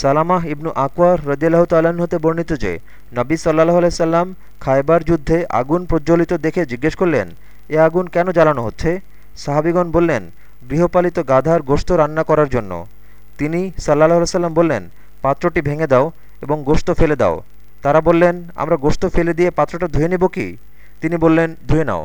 সালামাহ ইবনু আকবর রদিয়াল্লাহ তাল্লাহ্ন হতে বর্ণিত যে, নবী সাল্লাহ আলাইসাল্লাম খায়বার যুদ্ধে আগুন প্রজ্বলিত দেখে জিজ্ঞেস করলেন, এ আগুন কেন জ্বালানো হচ্ছে? সাহাবিগণ বললেন, গৃহপালিত গাধার গোস্ত রান্না করার জন্য। তিনি সাল্লাহ সাল্লাম বললেন, পাত্রটি ভেঙে দাও এবং গোস্ত ফেলে দাও। তারা বললেন, আমরা গোস্ত ফেলে দিয়ে পাত্রটা ধুয়ে নেব কি? তিনি বললেন, ধুয়ে নাও।